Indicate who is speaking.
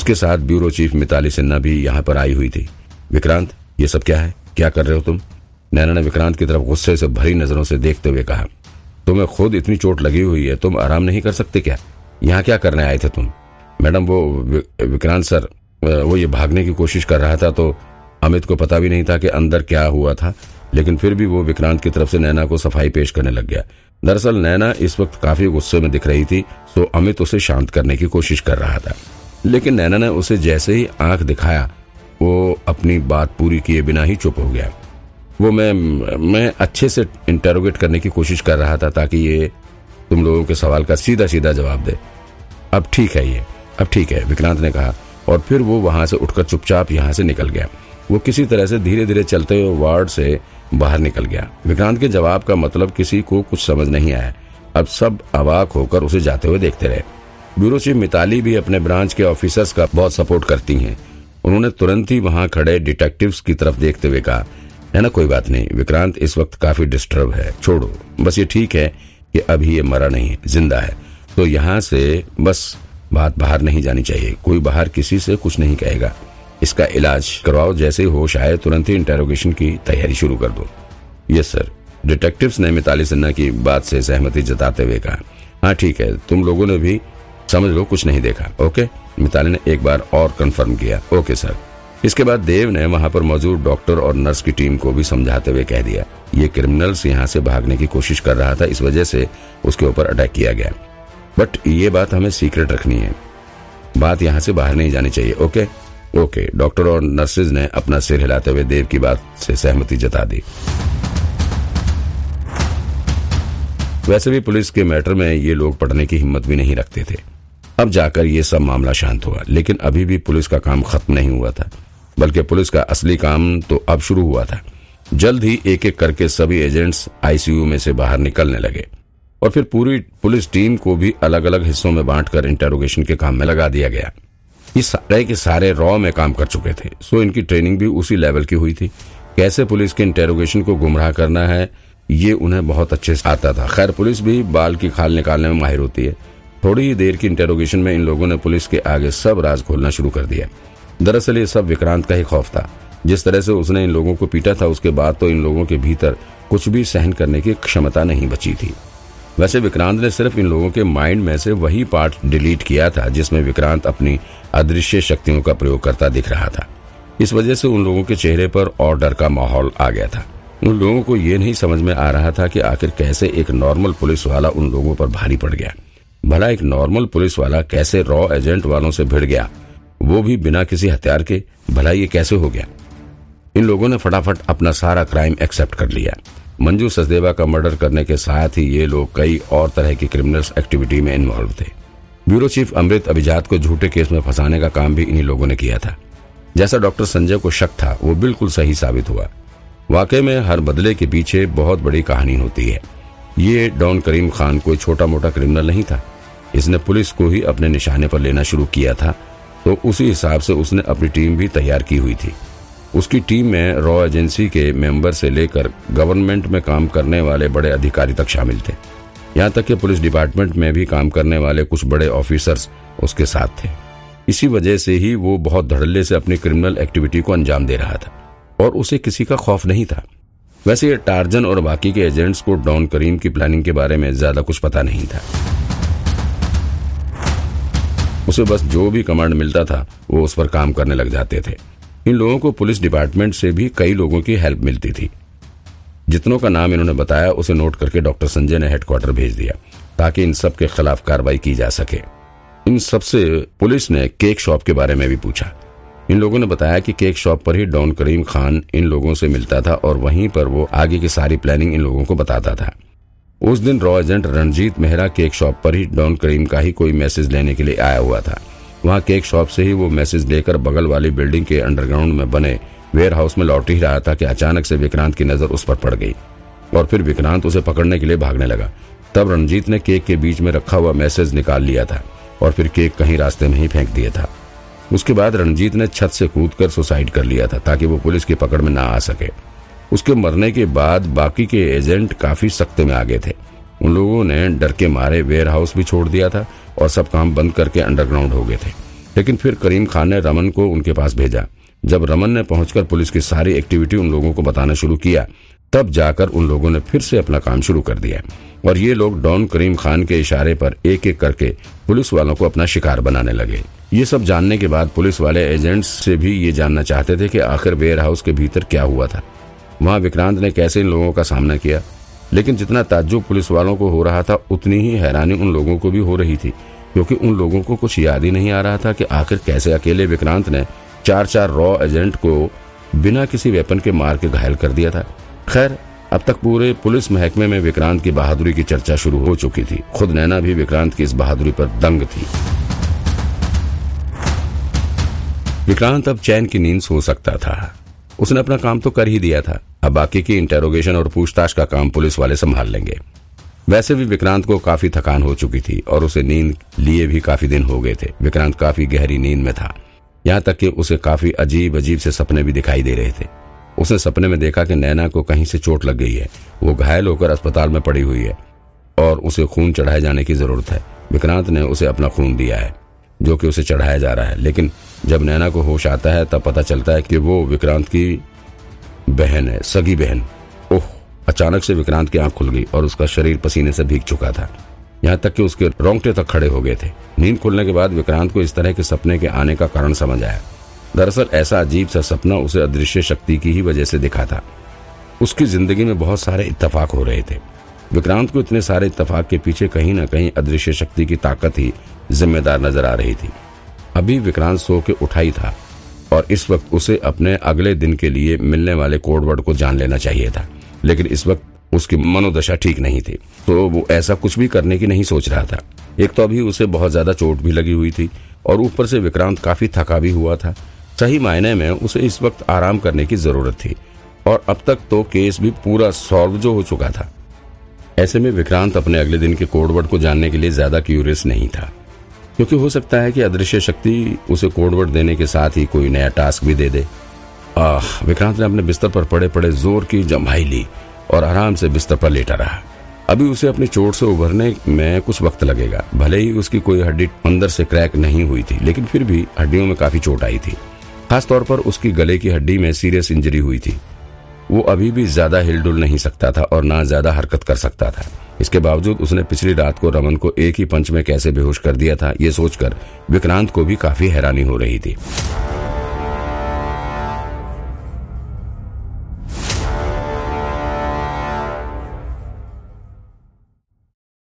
Speaker 1: उसके साथ bureau chief Mitali Sinha भी यहाँ पर आई हुई थी। विक्रांत, ये सब क्या है? क्या कर रहे हो तुम? नैना ने विक्रांत की तरफ़ गुस्से से भरी नज़रों से देखते हुए कहा, तुम्हें खुद इतनी चोट लगी हुई है, तुम आराम नहीं कर सकते क्या? यहाँ क्या करने आए थे तुम? मैडम, वो विक्रांत सर वो ये भागने की कोशिश कर रहा था तो अमित को पता भी नहीं था कि अंदर क्या हुआ था, लेकिन फिर भी वो विक्रांत की तरफ़ से नैना को सफ़ाई पेश करने लग गया। दरअसल नैना इस वक्त काफ़ी गुस्से में दिख रही थी, सो अमित उसे शांत करने की कोशिश कर रहा था। लेकिन नैना ने उसे जैसे ही आँख दिखाया, वो अपनी बात पूरी किए बिना ही चुप हो गया। वो मैं मैं अच्छे से इंटेरोगेट करने की कोशिश कर रहा था ताकि ये तुम लोगों के सवाल का सीधा सीधा जवाब दे। अब ठीक है ये, अब ठीक है, विक्रांत ने कहा, और फिर वो वहाँ से उठकर चुपचाप यहाँ से निकल गया। वो किसी तरह से धीरे धीरे चलते हुए वार्ड से बाहर निकल गया। विक्रांत के जवाब का मतलब किसी को कुछ समझ नहीं आया। अब सब अवाक होकर उसे जाते हुए देखते रहे। ब्यूरो चीफ मिताली भी अपने ब्रांच के ऑफिसर्स का बहुत सपोर्ट करती हैं। उन्होंने तुरंत ही वहाँ खड़े डिटेक्टिव्स की तरफ़ देखते हुए कहा, है ना, कोई बात नहीं, विक्रांत इस वक्त काफ़ी डिस्टर्ब है, छोड़ो। बस ये ठीक है कि अभी ये मरा नहीं है, ज़िंदा है। तो यहाँ से बस बात बाहर नहीं जानी चाहिए, कोई बाहर किसी से कुछ नहीं कहेगा। इसका इलाज करवाओ, जैसे ही होश आए, तुरंत ही इंटेरोगेशन की तैयारी शुरू कर दो। Yes, sir. डिटेक्टिव्स ने मिताली सिन्हा की बात से सहमति जताते हुए कहा हाँ ठीक है, तुम लोगों ने भी समझ लो, कुछ नहीं देखा। ओके? मिताली ने एक बार और कंफर्म किया। Okay, sir. इसके बाद देव ने वहाँ पर मौजूद डॉक्टर और नर्स की टीम को भी समझाते हुए कह दिया। ये क्रिमिनल्स यहाँ से भागने की कोशिश कर रहा था, इस वजह से उसके ऊपर अटैक किया गया। बट ये बात हमें सीक्रेट रखनी है। बात यहाँ से बाहर नहीं जानी चाहिए, ओके? ओके, डॉक्टर और नर्सेज ने अपना सिर हिलाते हुए देव की बात से सहमति जता दी। वैसे भी पुलिस के मैटर में ये लोग पढ़ने की हिम्मत भी नहीं रखते थे। अब जाकर ये सब मामला शांत हुआ, लेकिन अभी भी पुलिस का काम खत्म नहीं हुआ था, बल्कि पुलिस का असली काम तो अब शुरू हुआ था। जल्द ही एक एक करके सभी एजेंट्स आईसीयू में से बाहर निकलने लगे, और फिर पूरी पुलिस टीम को भी अलग अलग हिस्सों में बांटकर इंटेरोगेशन के काम में लगा दिया गया। ये सारे के सारे रॉ में काम कर चुके थे सो इनकी ट्रेनिंग भी उसी लेवल की हुई थी। कैसे पुलिस के इंटेरोगेशन को गुमराह करना है, ये उन्हें बहुत अच्छे से आता था। खैर, पुलिस भी बाल की खाल निकालने में माहिर होती है। थोड़ी ही देर की इंटेरोगेशन में इन लोगों ने पुलिस के आगे सब राज खोलना शुरू कर दिया। दरअसल ये सब विक्रांत का ही खौफ था। जिस तरह से उसने इन लोगों को पीटा था, उसके बाद तो इन लोगों के भीतर कुछ भी सहन करने की क्षमता नहीं बची थी। वैसे विक्रांत ने सिर्फ़ इन लोगों के माइंड में से वही पार्ट डिलीट किया था, जिसमें विक्रांत अपनी अदृश्य शक्तियों का प्रयोग करता दिख रहा था। इस वजह से उन लोगों के चेहरे पर और डर का माहौल आ गया था। उन लोगों को ये नहीं समझ में आ रहा था कि आखिर कैसे एक नॉर्मल पुलिस वाला उन लोगों पर भारी पड़ गया। भला एक नॉर्मल पुलिस वाला कैसे रॉ एजेंट वालों से भिड़ गया? वो भी बिना किसी हथियार के, भला ये कैसे हो गया? इन लोगों ने फटाफट अपना सारा क्राइम एक्सेप्ट कर लिया। मंजू सचदेवा का मर्डर करने के साथ ही ये लोग कई और तरह की क्रिमिनल्स एक्टिविटी में इन्वॉल्व थे। ब्यूरो चीफ अमृत अभिजात को झूठे केस में फंसाने का काम भी इन्हीं लोगों ने किया था। जैसा डॉक्टर संजय को शक था, वो बिल्कुल सही साबित हुआ। वाकई में हर बदले के पीछे बहुत बड़ी कहानी होती है। ये डॉन करीम खान कोई छोटा मोटा क्रिमिनल नहीं था। इसने पुलिस को ही अपने निशाने पर लेना शुरू किया था तो उसी हिसाब से उसने अपनी टीम भी तैयार की हुई थी। उसकी टीम में रॉ एजेंसी के मेंबर से लेकर गवर्नमेंट में काम करने वाले बड़े अधिकारी तक शामिल थे। यहाँ तक कि पुलिस डिपार्टमेंट में भी काम करने वाले कुछ बड़े ऑफिसर्स उसके साथ थे। इसी वजह से ही वो बहुत धड़ल्ले से अपनी क्रिमिनल एक्टिविटी को अंजाम दे रहा था, और उसे किसी का खौफ नहीं था। वैसे ये टार्जन और बाकी के एजेंट्स को डॉन करीम की प्लानिंग के बारे में ज़्यादा कुछ पता नहीं था। उसे बस जो भी कमांड मिलता था, वो उस पर काम करने लग जाते थे। इन लोगों को पुलिस डिपार्टमेंट से भी कई लोगों की हेल्प मिलती थी। जितनों का नाम इन्होंने बताया, उसे नोट करके डॉक्टर संजय ने हेडक्वार्टर भेज दिया, ताकि इन सब के खिलाफ कार्रवाई की जा सके। इन सबसे पुलिस ने केक शॉप के बारे में भी पूछा। इन लोगों ने बताया कि केक शॉप पर ही डॉन करीम खान इन लोगों से मिलता था और वहीं पर वो आगे की सारी प्लानिंग इन लोगों को बताता था। उस दिन raw agent Ranjit Mehra cake shop पर ही डॉन करीम का ही कोई मैसेज लेने के लिए आया हुआ था। वहाँ केक शॉप से ही वो मैसेज लेकर बगल वाली बिल्डिंग के अंडरग्राउंड में बने वेयर हाउस में लौट ही रहा था कि अचानक से विक्रांत की नज़र उस पर पड़ गई और फिर विक्रांत उसे पकड़ने के लिए भागने लगा। तब रणजीत ने केक के बीच में रखा हुआ मैसेज निकाल लिया था और फिर केक कहीं रास्ते में ही फेंक दिया था। उसके बाद रणजीत ने छत से कूदकर सुसाइड कर लिया था, ताकि वो पुलिस की पकड़ में ना आ सके। उसके मरने के बाद बाकी के एजेंट काफ़ी सख्ते में आ गए थे। उन लोगों ने डर के मारे वेयर हाउस भी छोड़ दिया था और सब काम बंद करके अंडरग्राउंड हो गए थे। लेकिन फिर करीम खान ने रमन को उनके पास भेजा। जब रमन ने पहुंचकर पुलिस की सारी एक्टिविटी उन लोगों को बताना शुरू किया तब जाकर उन लोगों ने फिर से अपना काम शुरू कर दिया। और ये लोग डॉन करीम खान के इशारे पर एक एक करके पुलिस वालों को अपना शिकार बनाने लगे। ये सब जानने के बाद पुलिस वाले एजेंट्स से भी ये जानना चाहते थे कि आखिर वेयर हाउस के भीतर क्या हुआ था। वहाँ विक्रांत ने कैसे इन लोगों का सामना किया? लेकिन जितना ताज्जुब पुलिस वालों को हो रहा था, उतनी ही हैरानी उन लोगों को भी हो रही थी। क्योंकि उन लोगों को कुछ याद ही नहीं आ रहा था कि आखिर कैसे अकेले विक्रांत ने चार चार रॉ एजेंट को बिना किसी वेपन के मार के घायल कर दिया था। खैर, अब तक पूरे पुलिस महकमे में विक्रांत की बहादुरी की चर्चा शुरू हो चुकी थी। खुद नैना भी विक्रांत की इस बहादुरी पर दंग थी। विक्रांत अब चैन की नींद सो सकता था। उसने अपना काम तो कर ही दिया था। अब बाकी की इंटेरोगेशन और पूछताछ का काम पुलिस वाले संभाल लेंगे। वैसे भी विक्रांत को काफ़ी थकान हो चुकी थी और उसे नींद लिए भी काफ़ी दिन हो गए थे। विक्रांत काफ़ी गहरी नींद में था। यहाँ तक कि उसे काफ़ी अजीब अजीब से सपने भी दिखाई दे रहे थे। उसने सपने में देखा कि नैना को कहीं से चोट लग गई है। वो घायल होकर अस्पताल में पड़ी हुई है और उसे खून चढ़ाए जाने की ज़रूरत है। विक्रांत ने उसे अपना खून दिया है, जो कि उसे चढ़ाया जा रहा है। लेकिन जब नैना को होश आता है, तब पता चलता है कि वो विक्रांत की बहन है, सगी बहन। ओह, अचानक से विक्रांत की आँख खुल गई और उसका शरीर पसीने से भीग चुका था। यहाँ तक कि उसके रोंगटे तक खड़े हो गए थे। नींद खुलने के बाद विक्रांत को इस तरह के सपने के आने का कारण समझ आया। दरअसल ऐसा अजीब सा सपना उसे अदृश्य शक्ति की ही वजह से दिखा था। उसकी ज़िंदगी में बहुत सारे इत्तेफाक हो रहे थे। विक्रांत को इतने सारे इत्तेफाक के पीछे कहीं ना कहीं अदृश्य शक्ति की ताकत ही जिम्मेदार नज़र आ रही थी। अभी विक्रांत सो के उठा ही था और इस वक्त उसे अपने अगले दिन के लिए मिलने वाले कोडवर्ड को जान लेना चाहिए था। लेकिन इस वक्त उसकी मनोदशा ठीक नहीं थी तो वो ऐसा कुछ भी करने की नहीं सोच रहा था। एक तो अभी उसे बहुत ज़्यादा चोट भी लगी हुई थी और ऊपर से विक्रांत काफ़ी थका भी हुआ था। सही मायने में उसे इस वक्त आराम करने की ज़रूरत थी, और अब तक तो केस भी पूरा सॉल्व जो हो चुका था। ऐसे में विक्रांत अपने अगले दिन के कोडवर्ड को जानने के लिए ज़्यादा क्यूरियस नहीं था, क्योंकि हो सकता है कि अदृश्य शक्ति उसे कोडवर्ड देने के साथ ही कोई नया टास्क भी दे दे। आह, विक्रांत ने अपने बिस्तर पर पड़े पड़े ज़ोर की जम्भाई ली, और आराम से बिस्तर पर लेटा रहा। अभी उसे अपनी चोट से उभरने में कुछ वक्त लगेगा, भले ही उसकी कोई हड्डी अंदर से क्रैक नहीं हुई थी, लेकिन फिर भी हड्डियों में काफ़ी चोट आई थी। खासतौर पर उसकी गले की हड्डी में सीरियस इंजरी हुई थी। वो अभी भी ज़्यादा हिलडुल नहीं सकता था और ना ज़्यादा हरकत कर सकता था। इसके बावजूद उसने पिछली रात को रमन को एक ही पंच में कैसे बेहोश कर दिया था, ये सोचकर विक्रांत को भी काफ़ी हैरानी हो रही थी।